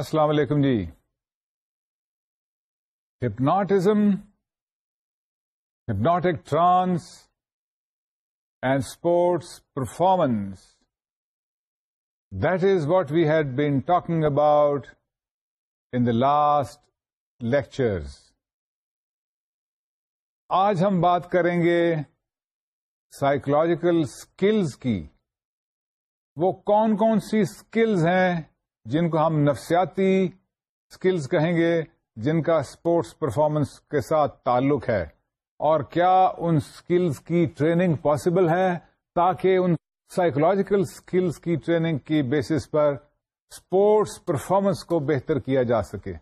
السلام علیکم جی hypnotism hypnotic trance and sports performance that is what we had been talking about in the last lectures آج ہم بات کریں گے سائیکولوجیکل اسکلز کی وہ کون کون سی اسکلز ہیں جن کو ہم نفسیاتی اسکلس کہیں گے جن کا اسپورٹس پرفارمنس کے ساتھ تعلق ہے اور کیا ان اسکلز کی ٹریننگ پاسبل ہے تاکہ ان سائیکولوجیکل اسکلس کی ٹریننگ کی بیسس پر اسپورٹس پرفارمنس کو بہتر کیا جا سکے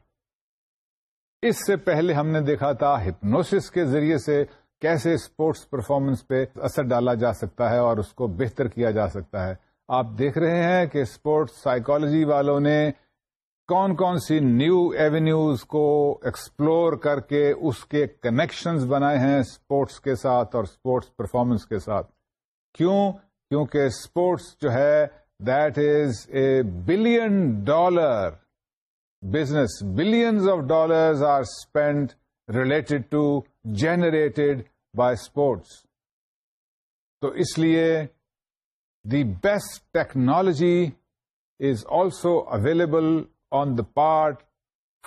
اس سے پہلے ہم نے دیکھا تھا ہپنوسس کے ذریعے سے کیسے اسپورٹس پرفارمنس پہ اثر ڈالا جا سکتا ہے اور اس کو بہتر کیا جا سکتا ہے آپ دیکھ رہے ہیں کہ اسپورٹس سائیکالوجی والوں نے کون کون سی نیو ایونیوز کو ایکسپلور کر کے اس کے کنیکشنز بنائے ہیں اسپورٹس کے ساتھ اور اسپورٹس پرفارمنس کے ساتھ کیوں کیونکہ اسپورٹس جو ہے that is a billion dollar business billions of dollars are spend related to generated by sports تو اس لیے the technology is also available on the part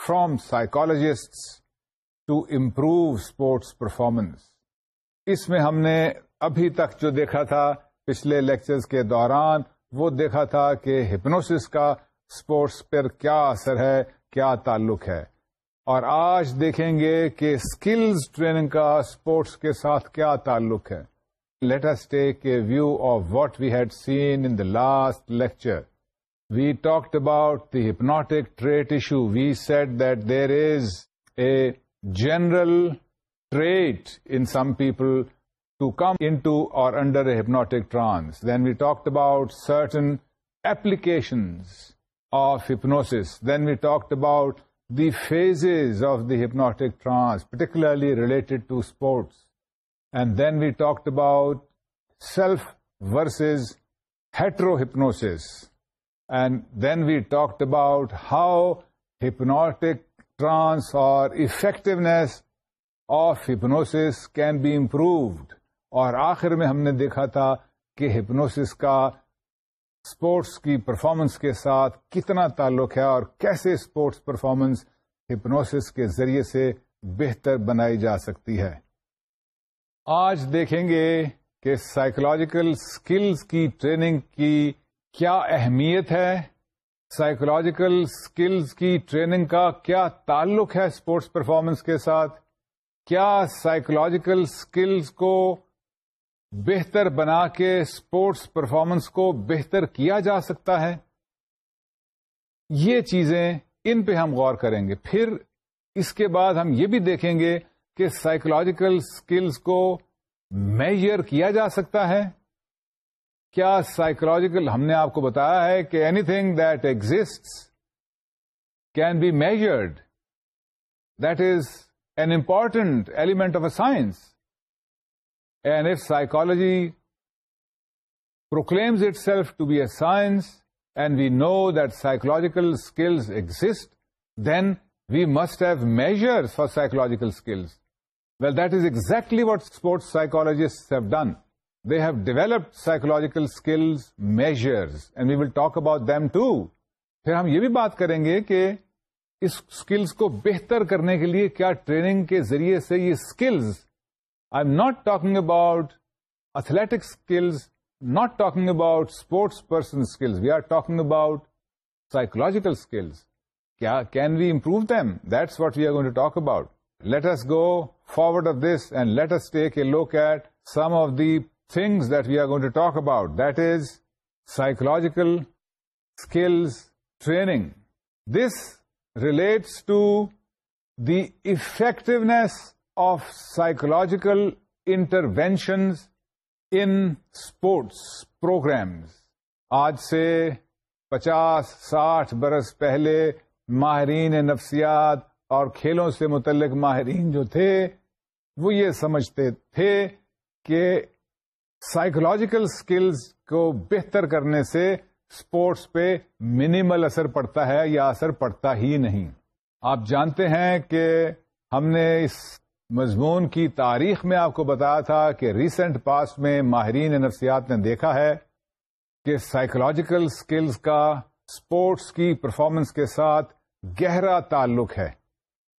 from psychologist to improve sports performance اس میں ہم نے ابھی تک جو دیکھا تھا پچھلے لیکچرز کے دوران وہ دیکھا تھا کہ ہپنوسس کا اسپورٹس پر کیا اثر ہے کیا تعلق ہے اور آج دیکھیں گے کہ اسکلز ٹریننگ کا اسپورٹس کے ساتھ کیا تعلق ہے Let us take a view of what we had seen in the last lecture. We talked about the hypnotic trait issue. We said that there is a general trait in some people to come into or under a hypnotic trance. Then we talked about certain applications of hypnosis. Then we talked about the phases of the hypnotic trance, particularly related to sports. And then we talked about self versus hetero hypnosis and then we talked about how hypnotic trance اور effectiveness of hypnosis can be improved اور آخر میں ہم نے دیکھا تھا کہ hypnosis کا اسپورٹس کی پرفارمنس کے ساتھ کتنا تعلق ہے اور کیسے اسپورٹس پرفارمنس ہپنوسس کے ذریعے سے بہتر بنائی جا سکتی ہے آج دیکھیں گے کہ سائیکولوجیکل اسکلس کی ٹریننگ کی کیا اہمیت ہے سائیکولوجیکل اسکلز کی ٹریننگ کا کیا تعلق ہے اسپورٹس پرفارمنس کے ساتھ کیا سائیکولوجیکل اسکلز کو بہتر بنا کے اسپورٹس پرفارمنس کو بہتر کیا جا سکتا ہے یہ چیزیں ان پہ ہم غور کریں گے پھر اس کے بعد ہم یہ بھی دیکھیں گے کہ سائیکولوجیکل اسکلس کو میجر کیا جا سکتا ہے کیا سائیکولوجیکل ہم نے آپ کو بتایا ہے کہ anything that exist can be measured that is an important element of a science and if psychology proclaims itself to be a science and we know that psychological skills exist then we must have measure for psychological skills well that is exactly what sports psychologists have done they have developed psychological skills measures and we will talk about them too پھر ہم یہ بھی بات کریں گے کہ اس skills کو بہتر کرنے کے لیے کیا ٹریننگ کے ذریعے سے یہ skills I am not talking about athletic skills not talking about sports person skills we are talking about psychological skills کیا can we improve them that's what we are going to talk about let us go forward of this and us take a look at some of the things that we are going to talk about that is psychological skills training this relates to the effectiveness of psychological interventions in sports programs آج سے پچاس ساٹھ برس پہلے ماہرین نفسیات اور کھیلوں سے متعلق ماہرین جو تھے وہ یہ سمجھتے تھے کہ سائیکولوجیکل سکلز کو بہتر کرنے سے اسپورٹس پہ منیمل اثر پڑتا ہے یا اثر پڑتا ہی نہیں آپ جانتے ہیں کہ ہم نے اس مضمون کی تاریخ میں آپ کو بتایا تھا کہ ریسنٹ پاس میں ماہرین نفسیات نے دیکھا ہے کہ سائیکولوجیکل سکلز کا اسپورٹس کی پرفارمنس کے ساتھ گہرا تعلق ہے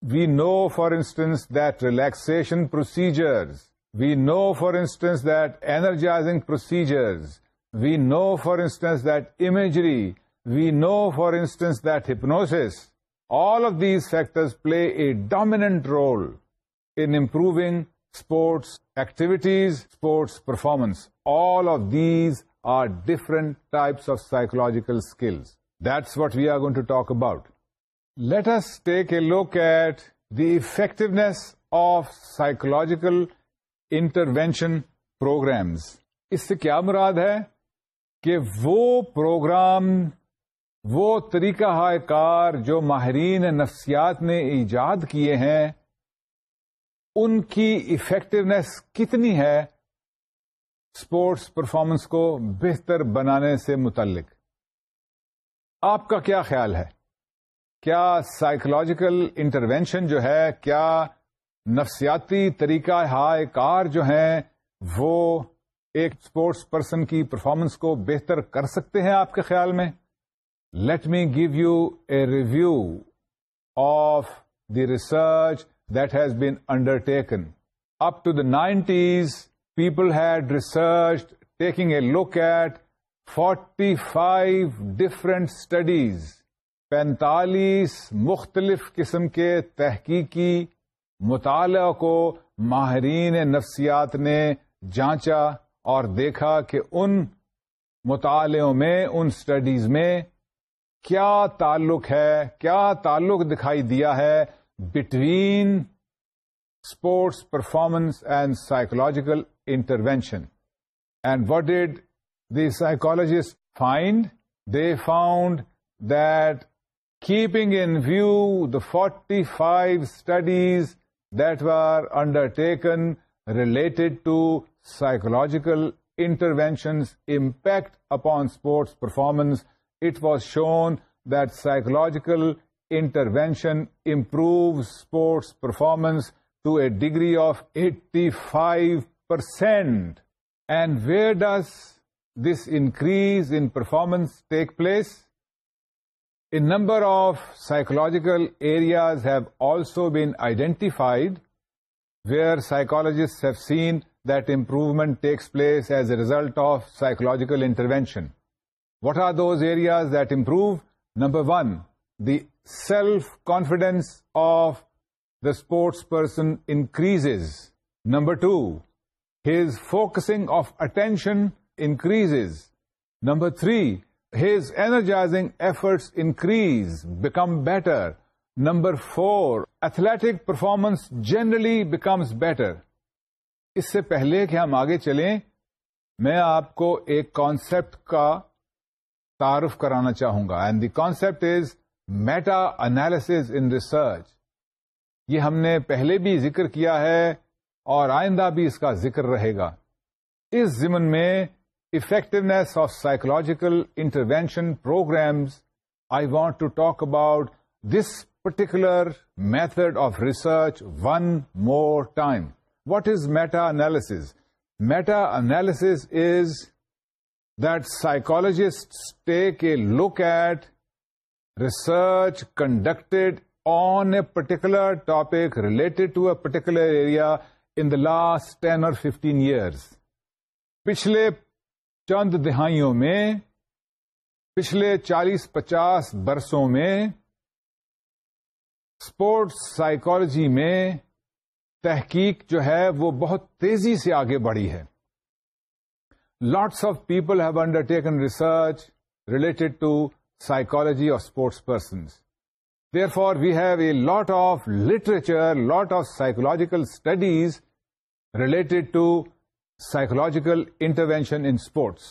We know, for instance, that relaxation procedures, we know, for instance, that energizing procedures, we know, for instance, that imagery, we know, for instance, that hypnosis, all of these factors play a dominant role in improving sports activities, sports performance. All of these are different types of psychological skills. That's what we are going to talk about. take a look at the effectiveness of psychological intervention programs اس سے کیا مراد ہے کہ وہ programme وہ طریقہ ہائے کار جو ماہرین نفسیات نے ایجاد کیے ہیں ان کی افیکٹونیس کتنی ہے اسپورٹس پرفارمنس کو بہتر بنانے سے متعلق آپ کا کیا خیال ہے کیا سائیکولوجیکل انٹروینشن جو ہے کیا نفسیاتی طریقہ ہائے کار جو ہیں وہ ایک اسپورٹس پرسن کی پرفارمنس کو بہتر کر سکتے ہیں آپ کے خیال میں let me give you a review of the research that has been undertaken up to the nineties people had research taking a look at forty five different studies پینتالیس مختلف قسم کے تحقیقی مطالعہ کو ماہرین نفسیات نے جانچا اور دیکھا کہ ان مطالعوں میں ان اسٹڈیز میں کیا تعلق ہے کیا تعلق دکھائی دیا ہے between sports performance and psychological intervention and what did the psychologist find they found that keeping in view the 45 studies that were undertaken related to psychological interventions' impact upon sports performance, it was shown that psychological intervention improves sports performance to a degree of 85%. And where does this increase in performance take place? A number of psychological areas have also been identified where psychologists have seen that improvement takes place as a result of psychological intervention. What are those areas that improve? Number one, the self-confidence of the sports person increases. Number two, his focusing of attention increases. Number three, energizing efforts increase become better number four athletic performance generally becomes better اس سے پہلے کہ ہم آگے چلیں میں آپ کو ایک کانسیپٹ کا تعارف کرانا چاہوں گا and the concept is meta analysis in research یہ ہم نے پہلے بھی ذکر کیا ہے اور آئندہ بھی اس کا ذکر رہے گا اس زمن میں effectiveness of psychological intervention programs, I want to talk about this particular method of research one more time. What is meta-analysis? Meta-analysis is that psychologists take a look at research conducted on a particular topic related to a particular area in the last 10 or 15 years. पिछले چند دہائیوں میں پچھلے چالیس پچاس برسوں میں sports psychology میں تحقیق جو ہے وہ بہت تیزی سے آگے بڑھی ہے lots of people have undertaken research related to psychology of sports persons therefore we have a lot of literature lot of psychological studies related to psychological intervention in sports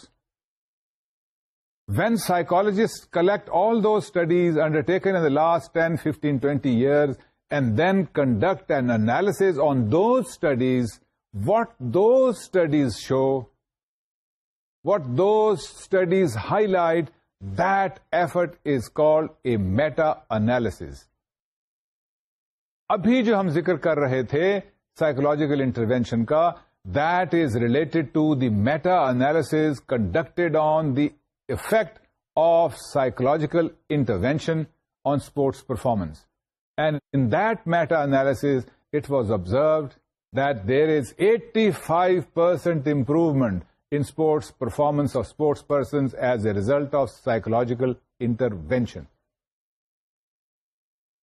when psychologist collect all do studies undertaken in the last ten fifteen twenty years and then conduct and analysis on those studies what those studies show what those studies highlight that effort is called a meta analysis ابھی جو ہم ذکر کر رہے تھے psychological intervention کا that related to the meta meta conducted on the effect of psychological intervention on sports performance and in in that it was it that there is eighty five percent improvement in sports performance of sports persons as a result of psychological intervention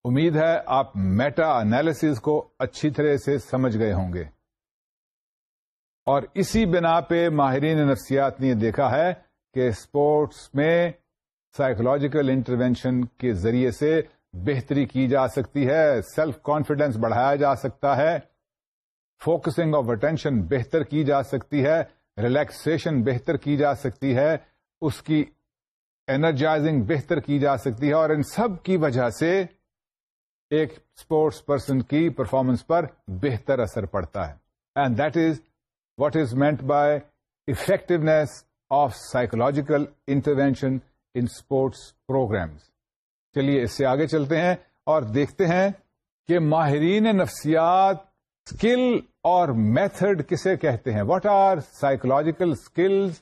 امید ہے آپ meta analysis کو اچھی طرح سے سمجھ گئے ہوں گے اور اسی بنا پہ ماہرین نفسیات نے دیکھا ہے کہ اسپورٹس میں سائیکولوجیکل انٹروینشن کے ذریعے سے بہتری کی جا سکتی ہے سیلف کانفیڈینس بڑھایا جا سکتا ہے فوکسنگ آف اٹینشن بہتر کی جا سکتی ہے ریلیکسیشن بہتر کی جا سکتی ہے اس کی انرجائزنگ بہتر کی جا سکتی ہے اور ان سب کی وجہ سے ایک اسپورٹس پرسن کی پرفارمنس پر بہتر اثر پڑتا ہے and that is what is meant by effectiveness of psychological intervention in sports programmes چلیے اس سے آگے چلتے ہیں اور دیکھتے ہیں کہ ماہرین نفسیات اسکل اور میتھڈ کسے کہتے ہیں what are psychological skills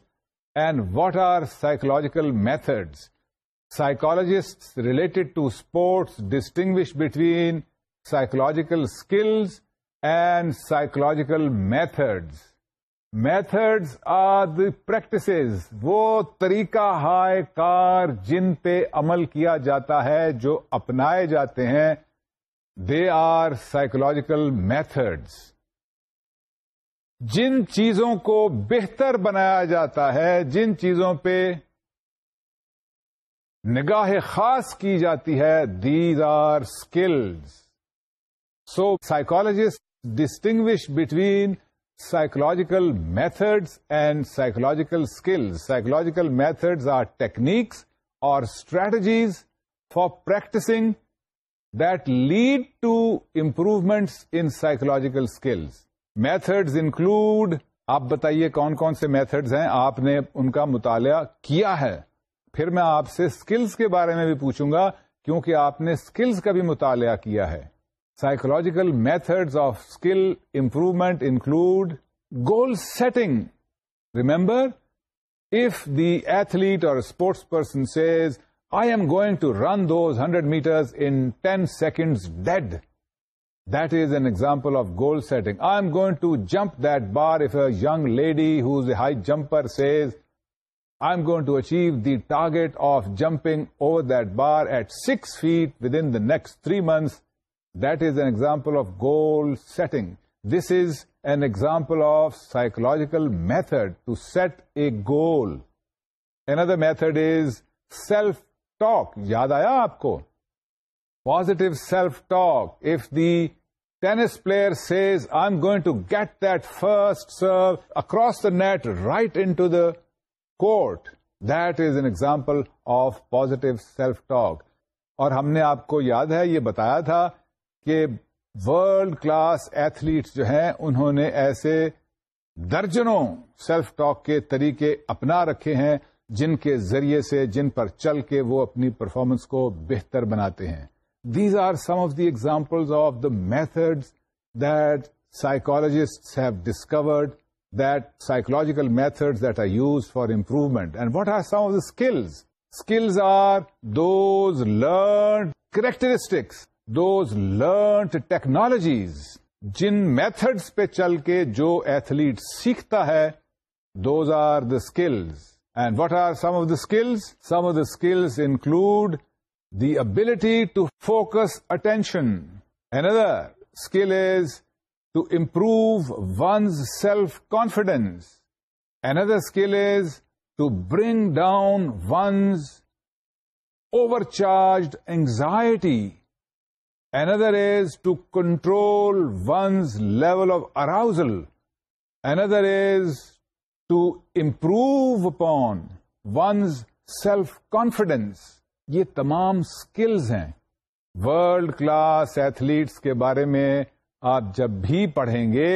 and what are psychological methods psychologist related to sports distinguish between psychological skills and psychological methods methods are practices وہ طریقہ ہائے کار جن پہ عمل کیا جاتا ہے جو اپنائے جاتے ہیں دے آر سائیکولوجیکل میتھڈز جن چیزوں کو بہتر بنایا جاتا ہے جن چیزوں پہ نگاہ خاص کی جاتی ہے these are skills so psychologist distinguish between psychological methods and psychological skills psychological methods are techniques اور strategies for practicing that lead to improvements in psychological skills methods include آپ بتائیے کون کون سے میتھڈز ہیں آپ نے ان کا مطالعہ کیا ہے پھر میں آپ سے اسکلز کے بارے میں بھی پوچھوں گا کیونکہ آپ نے اسکلز کا بھی مطالعہ کیا ہے Psychological methods of skill improvement include goal setting. Remember, if the athlete or a sports person says, I am going to run those 100 meters in 10 seconds dead, that is an example of goal setting. I am going to jump that bar. If a young lady who's a high jumper says, I'm going to achieve the target of jumping over that bar at 6 feet within the next 3 months, that is an example of goal setting this is an example of psychological method to set a goal another method is self talk یاد آیا آپ کو positive self talk if this player says I am going to get that first serve across the net right in court that an example of positive self talk اور ہم نے آپ کو یاد ہے یہ بتایا تھا کہ ورلڈ کلاس ایتھلیٹس جو ہیں انہوں نے ایسے درجنوں سیلف ٹاک کے طریقے اپنا رکھے ہیں جن کے ذریعے سے جن پر چل کے وہ اپنی پرفارمنس کو بہتر بناتے ہیں these are some of the example of the methods that psychologist have discovered that psychological methods that are use for improvement and what are some of the skills skills are those learned characteristics those learned technologies جن methods پہ چل کے جو athlete سیکھتا ہے those are the skills and what are some of the skills some of the skills include the ability to focus attention N other skill is to improve one's self confidence another skill is to bring down one's over charged anxiety another is to control one's level of arousal another is to improve upon one's self-confidence یہ تمام skills ہیں world class athletes کے بارے میں آپ جب بھی پڑھیں گے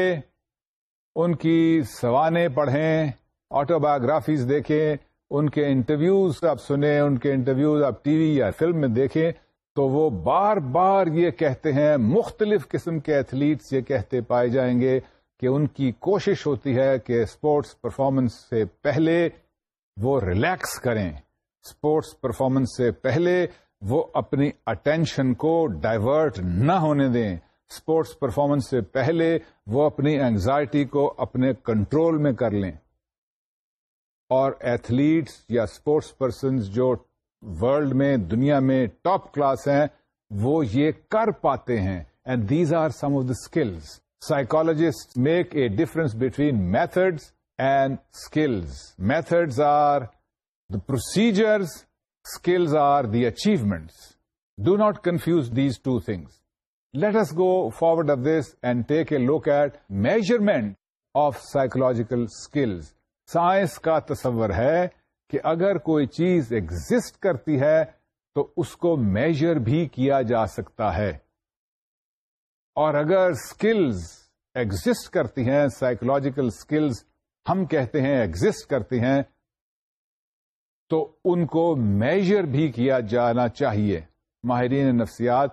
ان کی سوانے پڑھیں آٹوبایوگرافیز دیکھیں ان کے انٹرویوز آپ سنیں ان کے انٹرویوز آپ ٹی وی یا فلم میں دیکھیں تو وہ بار بار یہ کہتے ہیں مختلف قسم کے ایتھلیٹس یہ کہتے پائے جائیں گے کہ ان کی کوشش ہوتی ہے کہ اسپورٹس پرفارمنس سے پہلے وہ ریلیکس کریں اسپورٹس پرفارمنس سے پہلے وہ اپنی اٹینشن کو ڈائیورٹ نہ ہونے دیں اسپورٹس پرفارمنس سے پہلے وہ اپنی اینگزائٹی کو اپنے کنٹرول میں کر لیں اور ایتھلیٹس یا اسپورٹس پرسنز جو ورلڈ میں دنیا میں ٹاپ کلاس ہیں وہ یہ کر پاتے ہیں and these are some of the skills psychologist make a difference between methods and skills methods are the procedures skills are the achievements do not confuse these two things let us go forward of this and take a look at measurement of psychological skills science کا تصور ہے کہ اگر کوئی چیز exit کرتی ہے تو اس کو میجر بھی کیا جا سکتا ہے اور اگر اسکلز ایگزٹ کرتی ہیں سائیکولوجیکل اسکلز ہم کہتے ہیں ایگزٹ کرتی ہیں تو ان کو میجر بھی کیا جانا چاہیے ماہرین نفسیات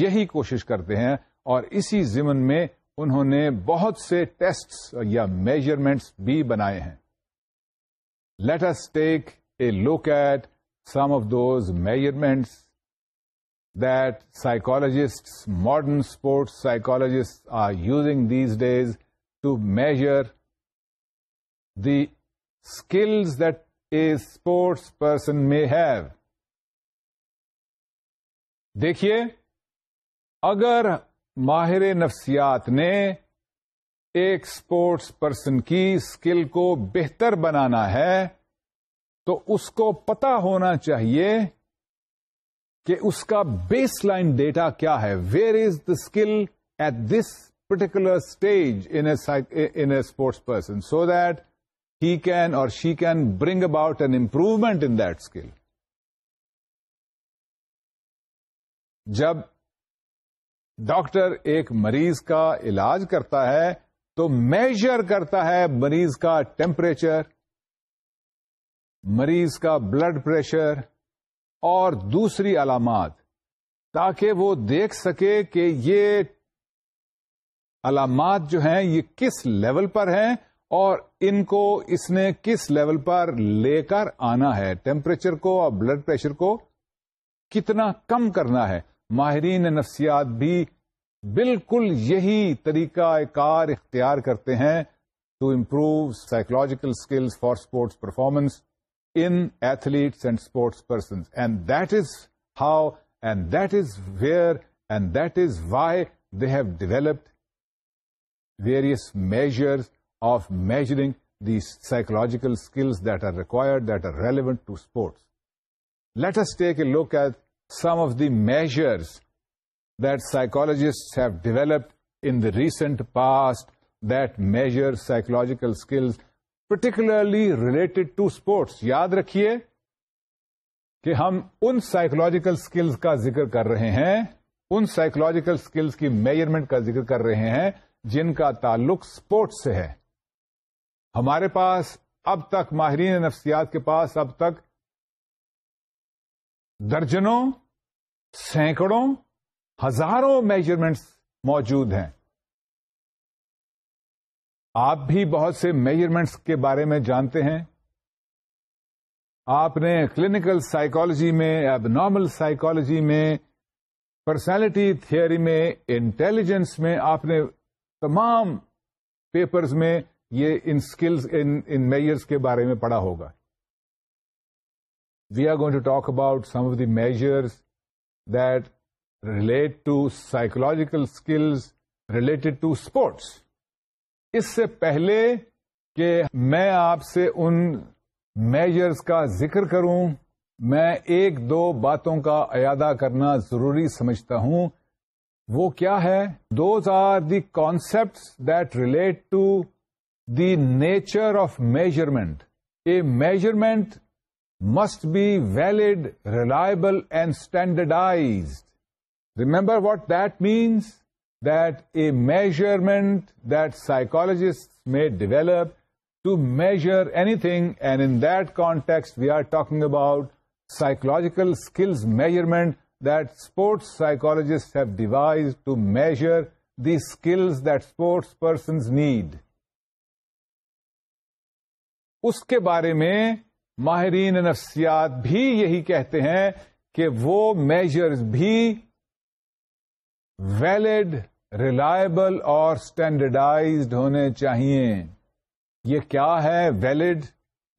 یہی کوشش کرتے ہیں اور اسی زمن میں انہوں نے بہت سے ٹیسٹس یا میجرمنٹس بھی بنائے ہیں let's take a look at some of those measurements that psychologist modern sports psychologist are using these days to measure the skills that a sports person may have دیکھیے اگر ماہر نفسیات نے ایک اسپورٹس پرسن کی اسکل کو بہتر بنانا ہے تو اس کو پتا ہونا چاہیے کہ اس کا بیس لائن ڈیٹا کیا ہے where is the skill at this particular stage in sports person so that he can or she can bring about an improvement in that skill جب ڈاکٹر ایک مریض کا علاج کرتا ہے تو میجر کرتا ہے مریض کا ٹیمپریچر مریض کا بلڈ پریشر اور دوسری علامات تاکہ وہ دیکھ سکے کہ یہ علامات جو ہیں یہ کس لیول پر ہیں اور ان کو اس نے کس لیول پر لے کر آنا ہے ٹیمپریچر کو اور بلڈ پریشر کو کتنا کم کرنا ہے ماہرین نفسیات بھی بالکل یہی طریقہ کار اختیار کرتے ہیں to improve psychological skills for sports performance in athletes and sports person and that is how and that is where and that is why they have developed various measures of measuring the psychological skills that are required that are relevant to sports let us take a look at some of the measures that psychologists have developed in the recent past that measure psychological skills particularly related to sports یاد رکھیے کہ ہم ان psychological skills کا ذکر کر رہے ہیں ان سائیکولوجیکل skills کی میجرمنٹ کا ذکر کر رہے ہیں جن کا تعلق اسپورٹس سے ہے ہمارے پاس اب تک ماہرین نفسیات کے پاس اب تک درجنوں سینکڑوں ہزاروں میجرمنٹس موجود ہیں آپ بھی بہت سے میجرمنٹس کے بارے میں جانتے ہیں آپ نے کلینکل سائیکولوجی میں اب نارمل سائیکولوجی میں پرسنالٹی تھیئری میں انٹیلیجنس میں آپ نے تمام پیپرز میں یہ ان سکلز ان میجرس کے بارے میں پڑھا ہوگا we are going to talk about some of the measures that relate to psychological skills related to sports اس سے پہلے کہ میں آپ سے ان میجرز کا ذکر کروں میں ایک دو باتوں کا اعادہ کرنا ضروری سمجھتا ہوں وہ کیا ہے those are the concept that relate to the nature of measurement a measurement must be valid reliable and standardised remember what that means that a measurement that psychologists میں develop to measure anything and in context we we are talking about skills skills measurement that sports have have devised to measure the skills that sports persons need اس کے بارے میں ماہرین نفسیات بھی یہی کہتے ہیں کہ وہ میجرز بھی ویلڈ ریلائبل اور اسٹینڈرڈائزڈ ہونے چاہیے یہ کیا ہے ویلڈ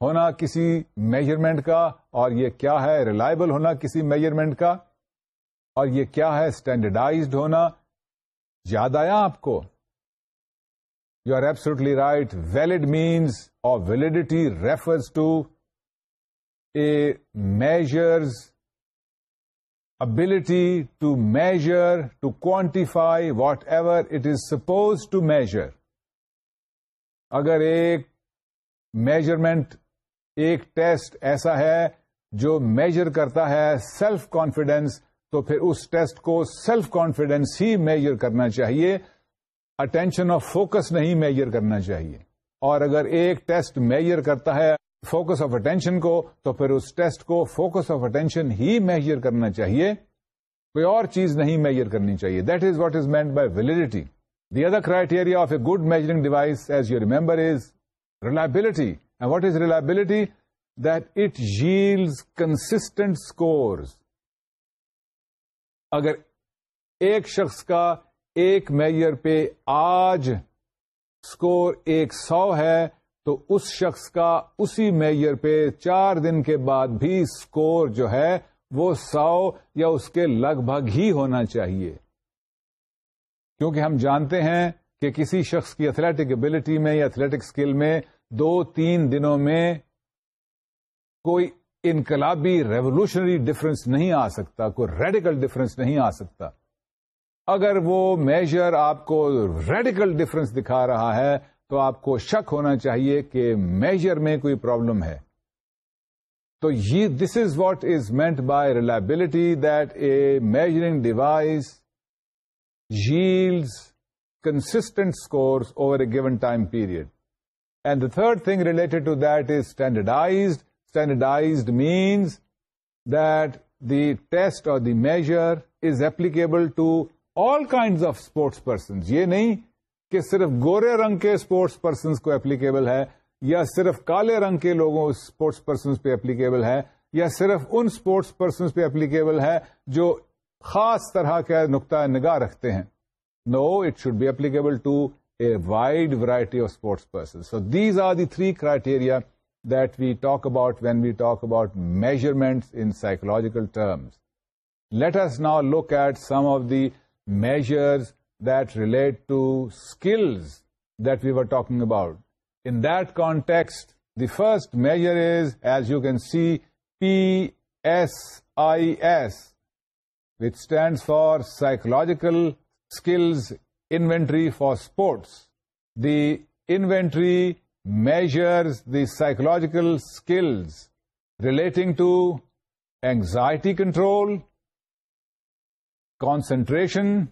ہونا کسی میجرمنٹ کا اور یہ کیا ہے ریلائبل ہونا کسی میجرمنٹ کا اور یہ کیا ہے اسٹینڈرڈائزڈ ہونا یاد آیا آپ کو you are absolutely right valid means اور validity refers to a measures ability to measure, to quantify whatever it is supposed to measure. اگر ایک measurement, ایک test ایسا ہے جو میجر کرتا ہے سیلف کانفیڈینس تو پھر اس ٹیسٹ کو سیلف کانفیڈینس ہی میجر کرنا چاہیے اٹینشن اور فوکس نہیں میجر کرنا چاہیے اور اگر ایک ٹیسٹ میجر کرتا ہے فوکس آف اٹینشن کو تو پھر اس ٹیسٹ کو فوکس آف اٹینشن ہی میجر کرنا چاہیے کوئی اور چیز نہیں میجر کرنی چاہیے that is what is meant by validity the other criteria of a good measuring device as you remember is reliability and what is reliability that it جیلز کنسٹنٹ اسکور اگر ایک شخص کا ایک میئر پہ آج اسکور ایک سو ہے تو اس شخص کا اسی میئر پہ چار دن کے بعد بھی اسکور جو ہے وہ سو یا اس کے لگ بھگ ہی ہونا چاہیے کیونکہ ہم جانتے ہیں کہ کسی شخص کی ایتھلیٹک ابلٹی میں یا ایتھلیٹک اسکل میں دو تین دنوں میں کوئی انقلابی ریولوشنری ڈفرنس نہیں آ سکتا کوئی ریڈیکل ڈفرنس نہیں آ سکتا اگر وہ میجر آپ کو ریڈیکل ڈفرنس دکھا رہا ہے تو آپ کو شک ہونا چاہیے کہ میجر میں کوئی پرابلم ہے تو یہ this is what is meant by reliability that a measuring device جیلز constant score over a given time period and the third thing related to that is standardised standardised means that the test or the measure is applicable to all kind of sports person یہ نہیں کہ صرف گورے رنگ کے sports persons کو applicable ہے یا صرف کالے رنگ کے لوگوں اسپورٹس پرسنس پہ اپلیکیبل ہے یا صرف ان اسپورٹس پرسنس پہ اپلیکیبل ہے جو خاص طرح کا نقطۂ نگاہ رکھتے ہیں no it should be applicable to a wide variety of sports person so these are the three criteria that we talk about when we talk about measurement in psychological terms let us now look at some of the measures that relate to skills that we were talking about. In that context, the first measure is, as you can see, PSIS, which stands for Psychological Skills Inventory for Sports. The inventory measures the psychological skills relating to anxiety control, concentration,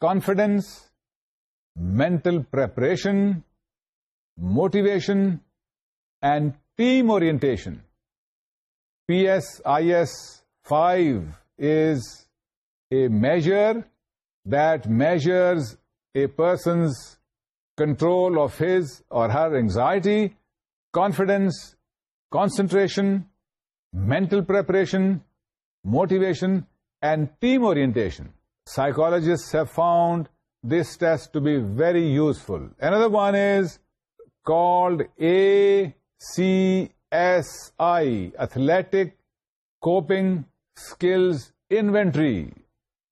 confidence, mental preparation, motivation, and team orientation. PSIS 5 is a measure that measures a person's control of his or her anxiety, confidence, concentration, mental preparation, motivation, and team orientation. Psychologists have found this test to be very useful. Another one is called ACSI, Athletic Coping Skills Inventory,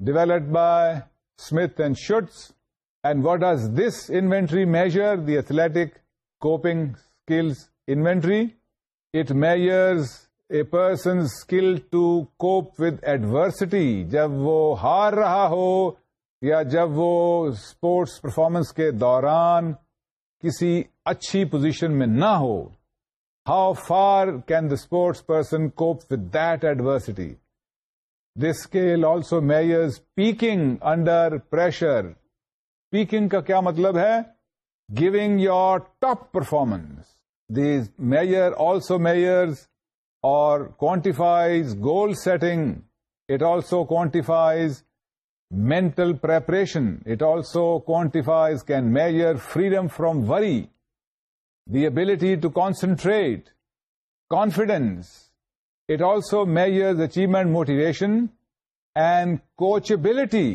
developed by Smith and Schutz. And what does this inventory measure? The Athletic Coping Skills Inventory. It measures a person skill to cope with adversity جب وہ ہار رہا ہو یا جب وہ sports performance کے دوران کسی اچھی پوزیشن میں نہ ہو how far can the sports person cope with that adversity this scale also measures peaking under pressure peaking کا کیا مطلب ہے giving your top performance these measure also measures quantifies goal setting it also quantifies mental preparation it also quantifies can can freedom freedom worry the the ability to concentrate confidence it also measures achievement motivation and coachability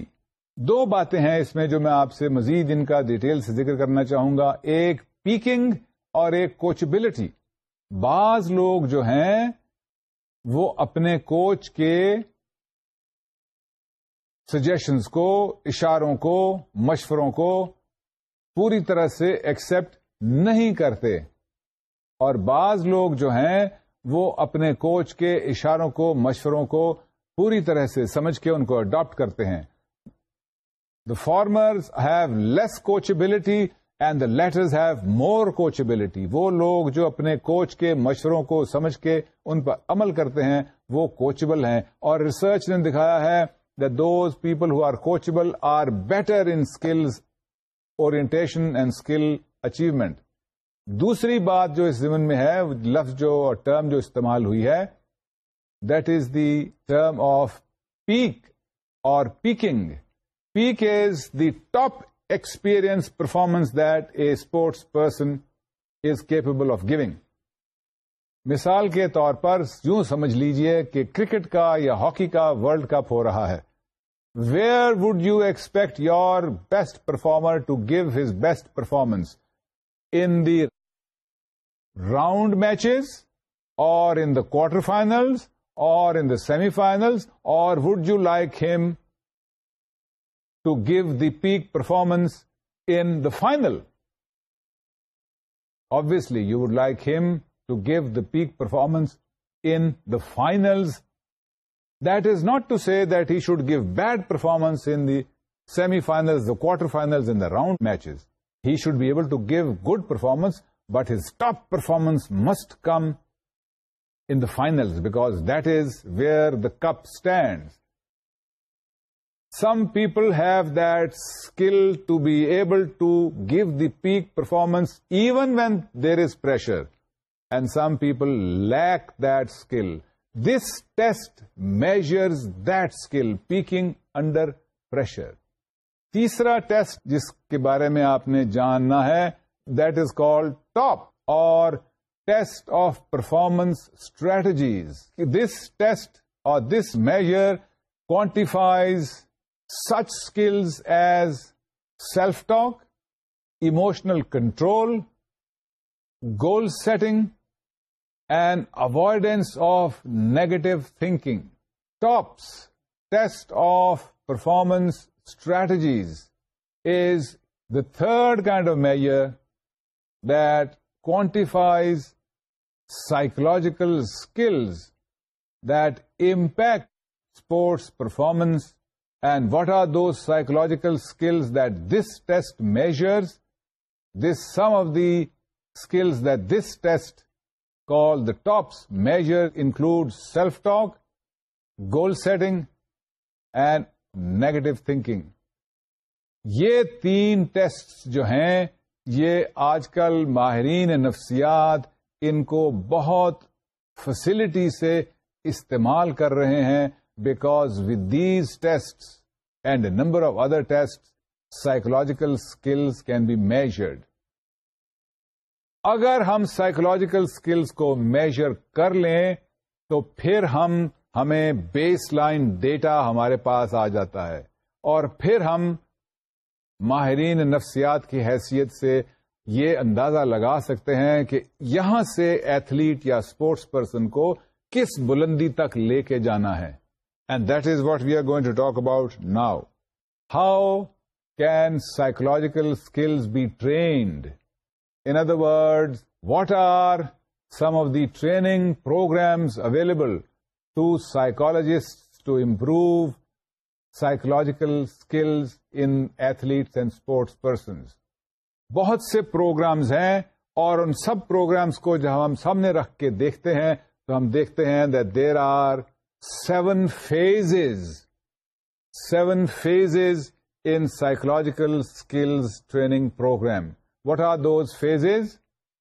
دو باتیں ہیں اس میں جو میں آپ سے مزید ان کا ڈیٹیل سے ذکر کرنا چاہوں گا ایک پیکنگ اور ایک کوچبلٹی بعض لوگ جو ہیں وہ اپنے کوچ کے سجیشنس کو اشاروں کو مشوروں کو پوری طرح سے ایکسپٹ نہیں کرتے اور بعض لوگ جو ہیں وہ اپنے کوچ کے اشاروں کو مشوروں کو پوری طرح سے سمجھ کے ان کو اڈاپٹ کرتے ہیں the formers have less coachability and the latters have more coachability وہ لوگ جو اپنے کوچ کے مشوروں کو سمجھ کے ان پر عمل کرتے ہیں وہ کوچبل ہیں اور ریسرچ نے دکھایا ہے the those people who are coachable are better in skills and skill achievement دوسری بات جو اس زمن میں ہے لفظ جو اور ٹرم جو استعمال ہوئی ہے that is the term of peak اور peaking peak is the top سپیرینس performance that a sports person is capable of giving مثال کے طور پر یوں سمجھ لیجئے کہ کرکٹ کا یا ہاکی کا ورلڈ کپ ہو رہا ہے where would you expect your best performer to give his best performance in دنڈ matches اور ان دا کوٹر فائنلز اور in the semi final or would you like him to give the peak performance in the final. Obviously, you would like him to give the peak performance in the finals. That is not to say that he should give bad performance in the semi-finals, the quarterfinals, and the round matches. He should be able to give good performance, but his top performance must come in the finals, because that is where the cup stands. Some people have that skill to be able to give the peak performance even when there is pressure and some people lack that skill this test measures that skill peaking under pressure تیسرا ٹیسٹ جس کے بارے میں آپ نے جاننا ہے that is called top or test of performance strategies this test or this measure quantifies such skills as self-talk, emotional control, goal setting, and avoidance of negative thinking. TOPS, Test of Performance Strategies, is the third kind of measure that quantifies psychological skills that impact sports performance and what are those psychological skills that this test measures? This some of the skills that this test call the TOPS measure include self talk goal setting and negative thinking یہ تین test جو ہیں یہ آج کل ماہرین نفسیات ان کو بہت فیسلٹی سے استعمال کر رہے ہیں because these these test and number of other test psychological skills can be measured اگر ہم psychological skills کو میجر کر لیں تو پھر ہم ہمیں بیس لائن ڈیٹا ہمارے پاس آ جاتا ہے اور پھر ہم ماہرین نفسیات کی حیثیت سے یہ اندازہ لگا سکتے ہیں کہ یہاں سے ایتھلیٹ یا اسپورٹس پرسن کو کس بلندی تک لے کے جانا ہے and that is what we are going to talk about now how can psychological skills be trained in other word what are some of the training programs available to psychologist to improve psychological skills in athletes and sports persons بہت سے programmes ہیں اور ان سب programmes کو جب ہم سامنے رکھ کے دیکھتے ہیں تو ہم دیکھتے ہیں there are 7 phases in psychological skills training program. What are those phases?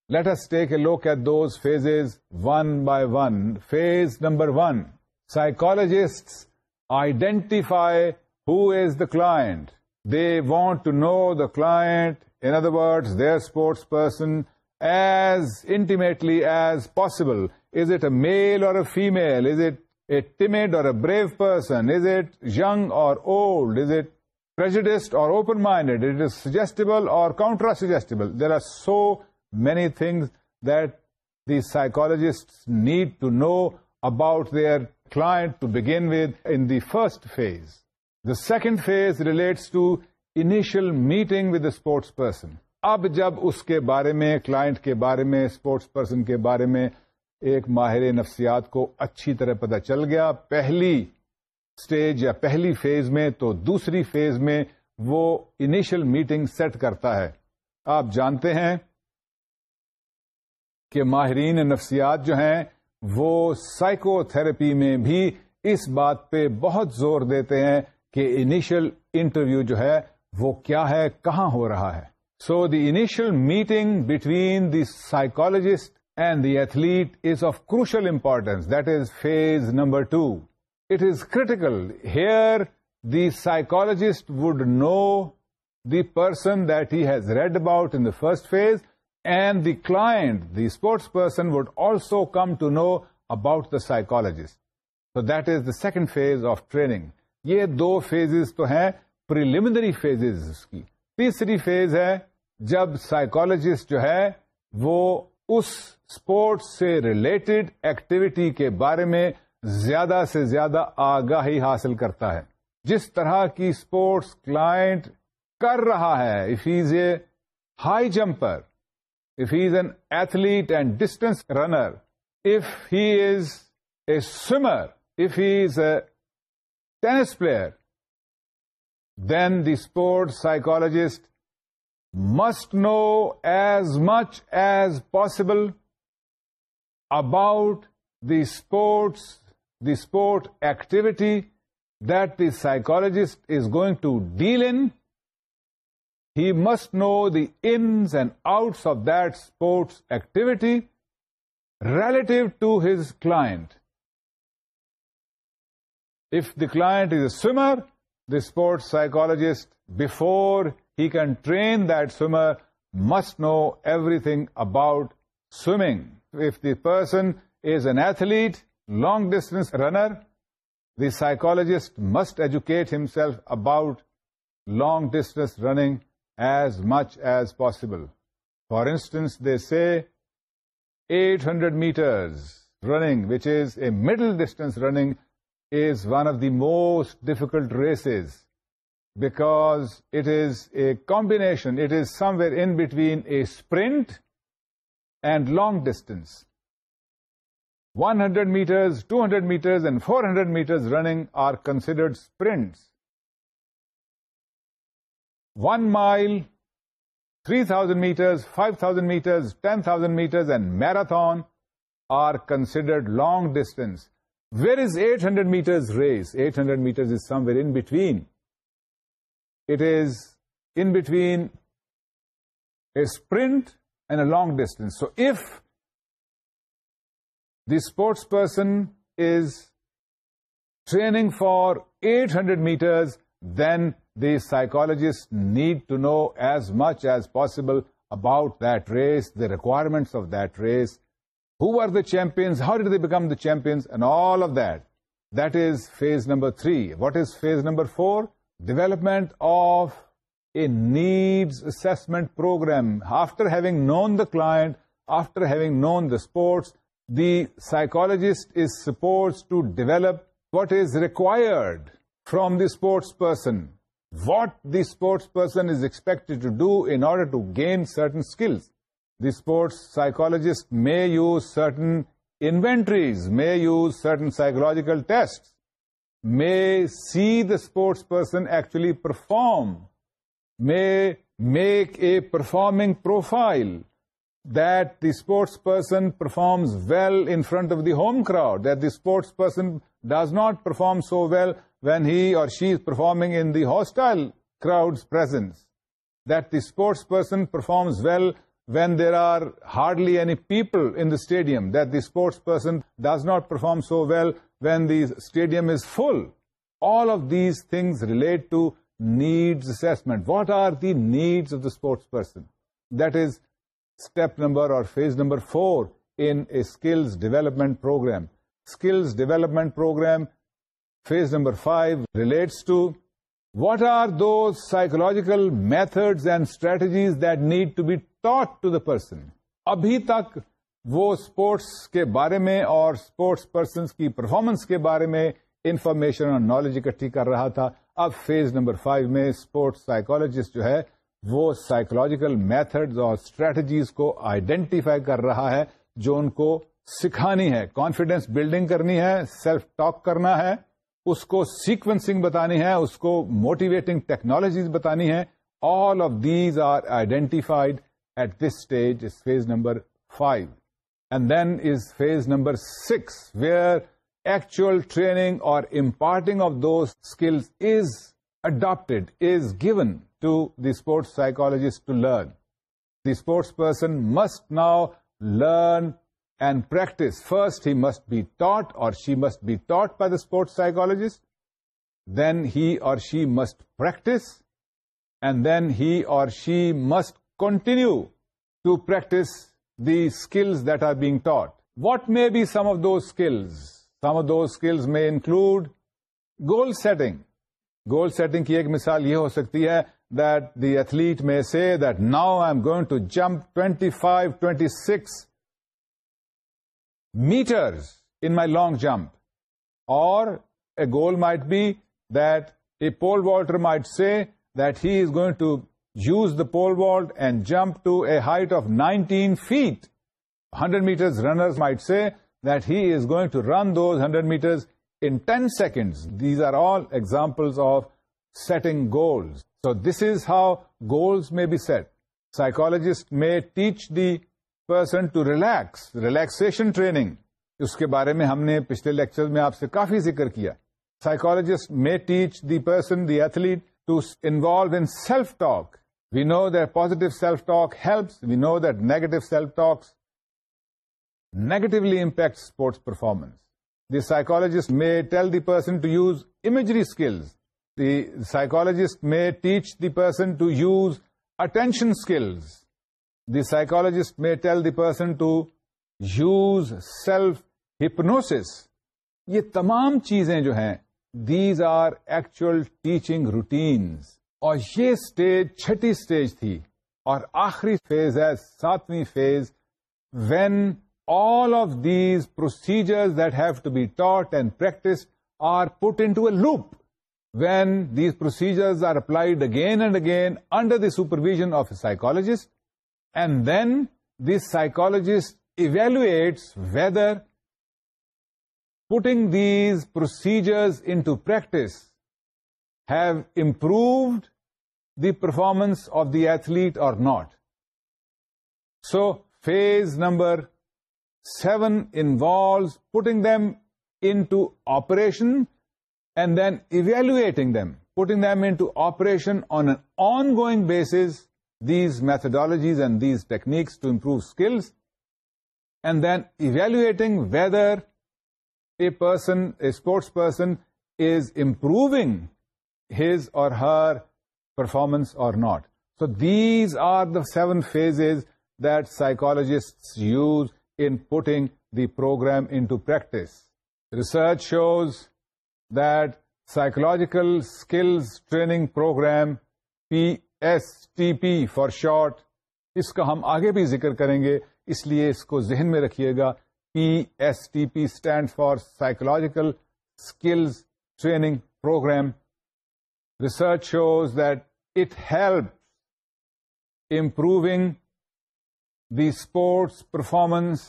Let us take a look at those phases one by one. Phase number 1, psychologists identify who is the client. They want to know the client, in other words, their sports person, as intimately as possible. Is it a male or a female? Is it a teamed or a Is person is it young or old is it open or open minded it is suggestible or counter suggestible there are so many things psychologists psychologist need to know about their to to with with the the first phase the second phase relates to meeting meeting with sports person اب جب اس کے بارے میں client کے بارے میں sports person کے بارے میں ایک ماہر نفسیات کو اچھی طرح پتہ چل گیا پہلی سٹیج یا پہلی فیز میں تو دوسری فیز میں وہ انیشل میٹنگ سیٹ کرتا ہے آپ جانتے ہیں کہ ماہرین نفسیات جو ہیں وہ سائیکو تھراپی میں بھی اس بات پہ بہت زور دیتے ہیں کہ انیشل انٹرویو جو ہے وہ کیا ہے کہاں ہو رہا ہے so the initial meeting between the psychologist and the athlete is of crucial importance that is phase number two it is critical here the psychologist would know the person that he has read about in the first phase and the کلا the sports person would also come to know about the psychologist تو that is the second phase of training یہ دو phases تو ہیں پر لمنری phases کی تیسری phase ہے جب سائکالوج جو ہے وہ اس اسپورٹس سے ریلیٹڈ ایکٹیویٹی کے بارے میں زیادہ سے زیادہ آگاہی حاصل کرتا ہے جس طرح کی اسپورٹس کلائنٹ کر رہا ہے if as is a high jumper if as is an athlete and distance runner if he is a swimmer if he is a tennis player then the sports psychologist must know as much as possible about the sport activity that the psychologist is going to deal in, he must know the ins and outs of that sports activity relative to his client. If the client is a swimmer, the sports psychologist, before he can train that swimmer, must know everything about swimming. If the person is an athlete, long-distance runner, the psychologist must educate himself about long-distance running as much as possible. For instance, they say 800 meters running, which is a middle distance running, is one of the most difficult races because it is a combination. It is somewhere in between a sprint and long distance. 100 meters, 200 meters, and 400 meters running are considered sprints. 1 mile, 3,000 meters, 5,000 meters, 10,000 meters, and marathon are considered long distance. Where is 800 meters race? 800 meters is somewhere in between. It is in between a sprint and a long distance. So if the sports person is training for 800 meters, then the psychologists need to know as much as possible about that race, the requirements of that race, who are the champions, how did they become the champions, and all of that. That is phase number 3. What is phase number 4? Development of a needs assessment program. After having known the client, after having known the sports, the psychologist is supposed to develop what is required from the sports person, what the sports person is expected to do in order to gain certain skills. The sports psychologist may use certain inventories, may use certain psychological tests, may see the sports person actually perform may make a performing profile, that the sports person performs well in front of the home crowd, that the sports person does not perform so well when he or she is performing in the hostile crowd's presence, that the sports person performs well when there are hardly any people in the stadium, that the sports person does not perform so well when the stadium is full. All of these things relate to need assessment what are the needs of the sports person that is step number اور phase number four N a skills development program skills development program phase number five relates to what are the psychological methods and strategies that need to be talk to the person ابھی تک وہ sports کے بارے میں اور sports persons کی performance کے بارے میں انفارمیشن اور نالج اکٹھی کر رہا تھا اب فیز نمبر فائیو میں اسپورٹ سائیکولوجسٹ جو ہے وہ سائیکولوجیکل میتھڈز اور اسٹریٹجیز کو آئیڈینٹیفائی کر رہا ہے جو ان کو سکھانی ہے کانفیڈینس بلڈنگ کرنی ہے سیلف ٹاک کرنا ہے اس کو سیکوینسنگ بتانی ہے اس کو موٹیویٹنگ ٹیکنالوجیز بتانی ہے all of these are identified at this stage phase number five and then is phase number six where actual training or imparting of those skills is adopted, is given to the sports psychologist to learn. The sports person must now learn and practice. First, he must be taught or she must be taught by the sports psychologist. Then he or she must practice. And then he or she must continue to practice the skills that are being taught. What may be some of those skills? Some of those skills میں include goal setting goal setting کی ایک مثال یہ ہو سکتی ہے that the athlete may say that now I am going to jump twenty five twenty six meters in my long jump or a goal might be that a pole vaulter might say that he is going to use the pole vault and jump to a height of nineteen feet hundred meters runners might say run those hundred meter second these are all example of setting goals so this is how goals میں be set psychologist may teach the person to relax relaxation training اس کے بارے میں ہم نے پچھلے lecture میں آپ سے کافی ذکر کیا psychologist may teach the person the athlete to all in self talk we know the positive self talk helps we know that negative self talks negatively impact sports performance the psychologist may tell the person to use imagery skills the psychologist may teach the person to use attention skills the psychologist may tell the person to use self hypnosis یہ تمام چیزیں جو ہیں these are actual teaching routine اور یہ stage چھٹی stage تھی اور آخری فیز ہے ساتویں phase when all of these procedures that have to be taught and practiced are put into a loop when these procedures are applied again and again under the supervision of a psychologist, and then this psychologist evaluates whether putting these procedures into practice have improved the performance of the athlete or not. So phase number 7 involves putting them into operation and then evaluating them, putting them into operation on an ongoing basis, these methodologies and these techniques to improve skills, and then evaluating whether a person, a sports person, is improving his or her performance or not. So these are the 7 phases that psychologists use in the program into practice research shows that skills training program P S T P for short اس کا ہم آگے بھی ذکر کریں گے اس لیے اس کو ذہن میں رکھیے گا P S T P stand for psychological skills training program research shows that it help improving the sports performance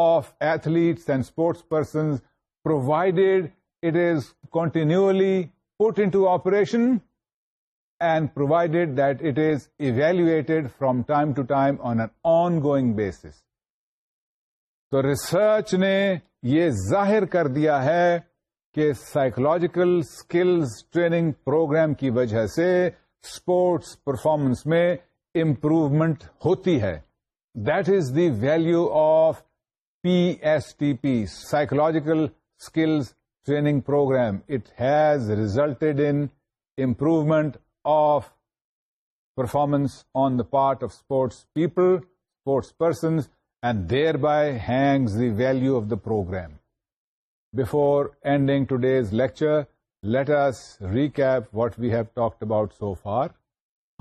of athletes and sports persons provided it is continuously put in operation and provided that it is evaluated from time to time on an going basis تو ریسرچ نے یہ ظاہر کر دیا ہے کہ psychological skills training program کی وجہ سے اسپورٹس پرفارمنس میں امپروومنٹ ہوتی ہے that is the value of P S T P psychological skills training program it has resulted in improvement of performance on the part of sports people sports persons and there by hangs the value of the program before ending today's lecture let's recap what we have talked about so far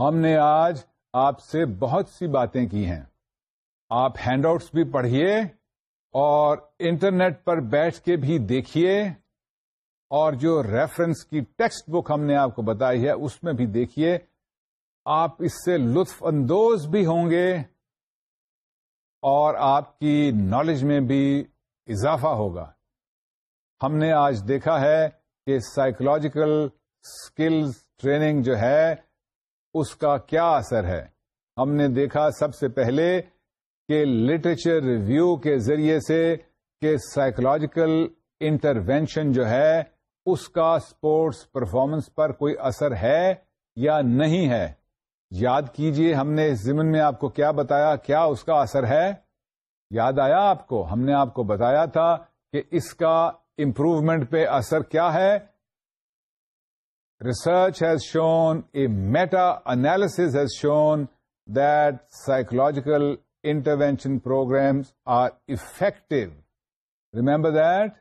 ہم نے آج آپ سے بہت سی باتیں کی ہیں آپ ہینڈ آؤٹس بھی پڑھیے اور انٹرنیٹ پر بیٹھ کے بھی دیکھیے اور جو ریفرنس کی ٹیکسٹ بک ہم نے آپ کو بتائی ہے اس میں بھی دیکھیے آپ اس سے لطف اندوز بھی ہوں گے اور آپ کی نالج میں بھی اضافہ ہوگا ہم نے آج دیکھا ہے کہ سائیکولوجیکل اسکلز ٹریننگ جو ہے اس کا کیا اثر ہے ہم نے دیکھا سب سے پہلے کہ لٹریچر ریویو کے ذریعے سے کہ سائیکولوجیکل انٹروینشن جو ہے اس کا اسپورٹس پرفارمنس پر کوئی اثر ہے یا نہیں ہے یاد کیجئے ہم نے زمن میں آپ کو کیا بتایا کیا اس کا اثر ہے یاد آیا آپ کو ہم نے آپ کو بتایا تھا کہ اس کا امپروومنٹ پہ اثر کیا ہے research has shown a meta analysis has shown that psychological intervention programs are effective. Remember that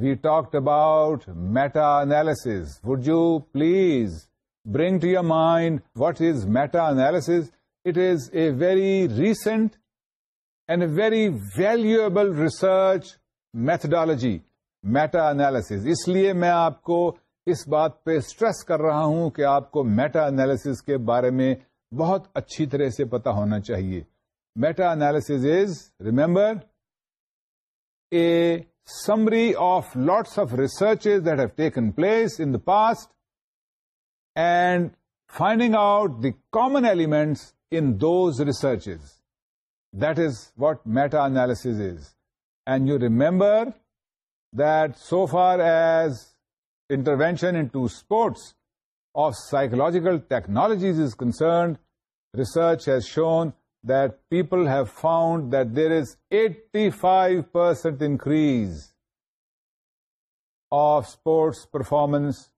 we talked about meta analysis would you please bring to your mind what is meta analysis it is a very recent and a very valuable research methodology meta analysis اس لیے میں آپ کو اس بات پہ stress کر رہا ہوں کہ آپ کو میٹا انالیس کے بارے میں بہت اچھی طرح سے پتا ہونا چاہیے Meta-analysis is, remember, a summary of lots of researches that have taken place in the past and finding out the common elements in those researches. That is what meta-analysis is. And you remember that so far as intervention into sports of psychological technologies is concerned, research has shown that people have found that there is 85% increase of sports performance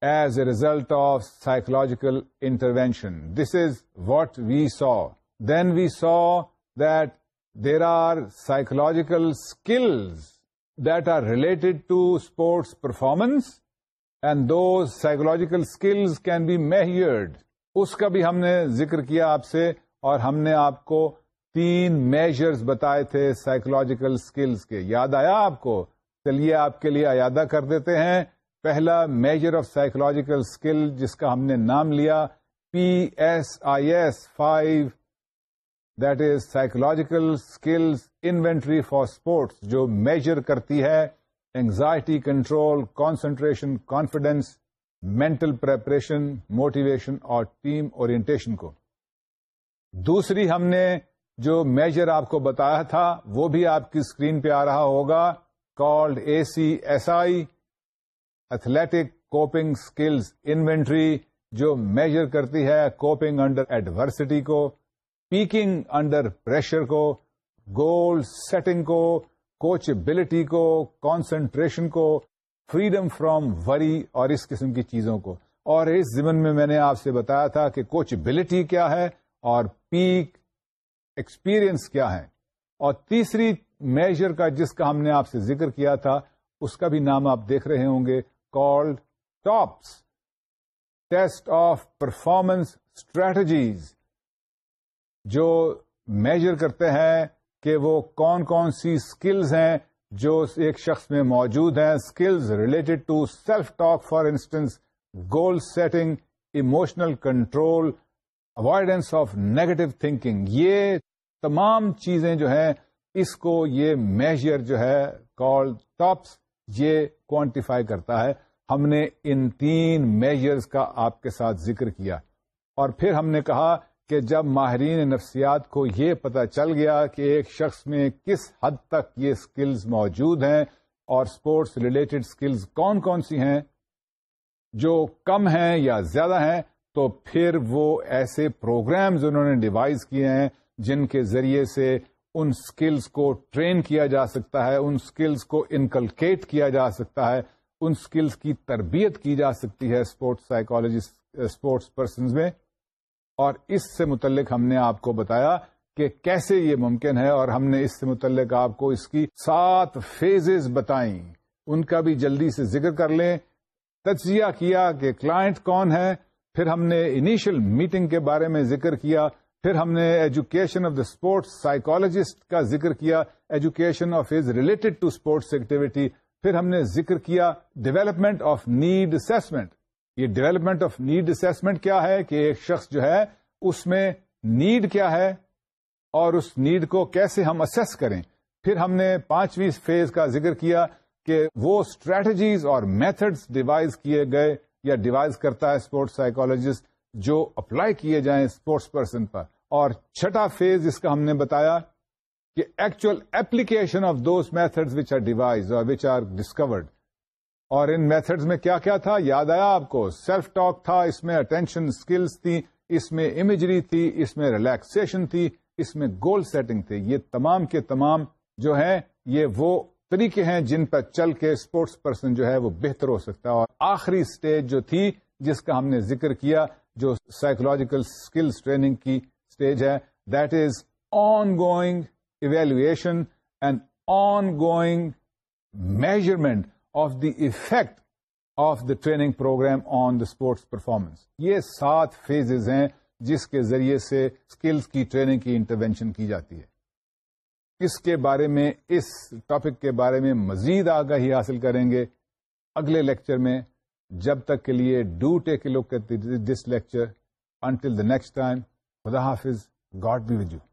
as a result of psychological intervention. This is what we saw. Then we saw that there are psychological skills that are related to sports performance, and those psychological skills can be measured اس کا بھی ہم نے ذکر کیا آپ سے اور ہم نے آپ کو تین میجرز بتائے تھے سائیکولوجیکل سکلز کے یاد آیا آپ کو چلیے آپ کے لیے ایادا کر دیتے ہیں پہلا میجر آف سائیکولوجیکل اسکل جس کا ہم نے نام لیا P S I S five that is psychological skills inventory for sports جو میجر کرتی ہے anxiety control concentration confidence mental preparation motivation اور ٹیم اورینٹیشن کو دوسری ہم نے جو میجر آپ کو بتایا تھا وہ بھی آپ کی اسکرین پہ آ رہا ہوگا called a C S I athletic coping skills inventory جو میجر کرتی ہے کوپنگ انڈر ایڈورسٹی کو پیکنگ انڈر پریشر کو گول سیٹنگ کو کوچبلٹی کو کانسنٹریشن کو فریڈم فرام وری اور اس قسم کی چیزوں کو اور اس زمن میں میں نے آپ سے بتایا تھا کہ کوچبلٹی کیا ہے اور پیک ایکسپیرئنس کیا ہے اور تیسری میجر کا جس کا ہم نے آپ سے ذکر کیا تھا اس کا بھی نام آپ دیکھ رہے ہوں گے called TOPS test of performance strategies جو میجر کرتے ہیں کہ وہ کون کون سی اسکلز ہیں جو ایک شخص میں موجود ہیں skills related to self talk for instance goal setting emotional control avoidance of negative thinking یہ تمام چیزیں جو ہیں اس کو یہ میجر جو ہے کال ٹاپس یہ کوانٹیفائی کرتا ہے ہم نے ان تین میجرز کا آپ کے ساتھ ذکر کیا اور پھر ہم نے کہا کہ جب ماہرین نفسیات کو یہ پتہ چل گیا کہ ایک شخص میں کس حد تک یہ اسکلز موجود ہیں اور اسپورٹس ریلیٹڈ اسکلز کون کون سی ہیں جو کم ہیں یا زیادہ ہیں تو پھر وہ ایسے پروگرامز انہوں نے ڈیوائز کیے ہیں جن کے ذریعے سے ان سکلز کو ٹرین کیا جا سکتا ہے ان سکلز کو انکلکیٹ کیا جا سکتا ہے ان سکلز کی تربیت کی جا سکتی ہے سپورٹس سائیکالوجی اسپورٹس پرسنز میں اور اس سے متعلق ہم نے آپ کو بتایا کہ کیسے یہ ممکن ہے اور ہم نے اس سے متعلق آپ کو اس کی سات فیزز بتائیں ان کا بھی جلدی سے ذکر کر لیں تجزیہ کیا کہ کلائنٹ کون ہے پھر ہم نے انیشل میٹنگ کے بارے میں ذکر کیا پھر ہم نے education of the sports psychologist کا ذکر کیا education of is related to sports activity پھر ہم نے ذکر کیا ڈیولپمنٹ آف نیڈ اسسمنٹ یہ ڈیولپمنٹ آف نیڈ اسیسمنٹ کیا ہے کہ ایک شخص جو ہے اس میں نیڈ کیا ہے اور اس نیڈ کو کیسے ہم اسس کریں پھر ہم نے پانچویں فیز کا ذکر کیا کہ وہ اسٹریٹجیز اور میتھڈس ڈیوائز کیے گئے یا ڈیوائز کرتا ہے اسپورٹس سائیکولوجسٹ جو اپلائی کیے جائیں اسپورٹس پرسن پر اور چھٹا فیز اس کا ہم نے بتایا کہ actual application of those method which are devise اور وچ آر ڈسکورڈ اور ان میتھڈز میں کیا کیا تھا یاد آیا آپ کو سیلف ٹاک تھا اس میں اٹینشن سکلز تھی اس میں امیجری تھی اس میں ریلیکسیشن تھی اس میں گول سیٹنگ تھی یہ تمام کے تمام جو ہیں یہ وہ طریقے ہیں جن پر چل کے اسپورٹس پرسن جو ہے وہ بہتر ہو سکتا ہے اور آخری اسٹیج جو تھی جس کا ہم نے ذکر کیا جو سائیکولوجیکل سکلز ٹریننگ کی اسٹیج ہے that is ongoing evaluation and ongoing measurement of the effect of the training program on the sports performance یہ سات فیزز ہیں جس کے ذریعے سے اسکلس کی ٹریننگ کی انٹروینشن کی جاتی ہے اس کے بارے میں اس ٹاپک کے بارے میں مزید آگاہی حاصل کریں گے اگلے لیکچر میں جب تک کے لیے do take a look this lecture until the next time خدا حافظ گاڈ بی ود یو